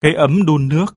Cái ấm đun nước.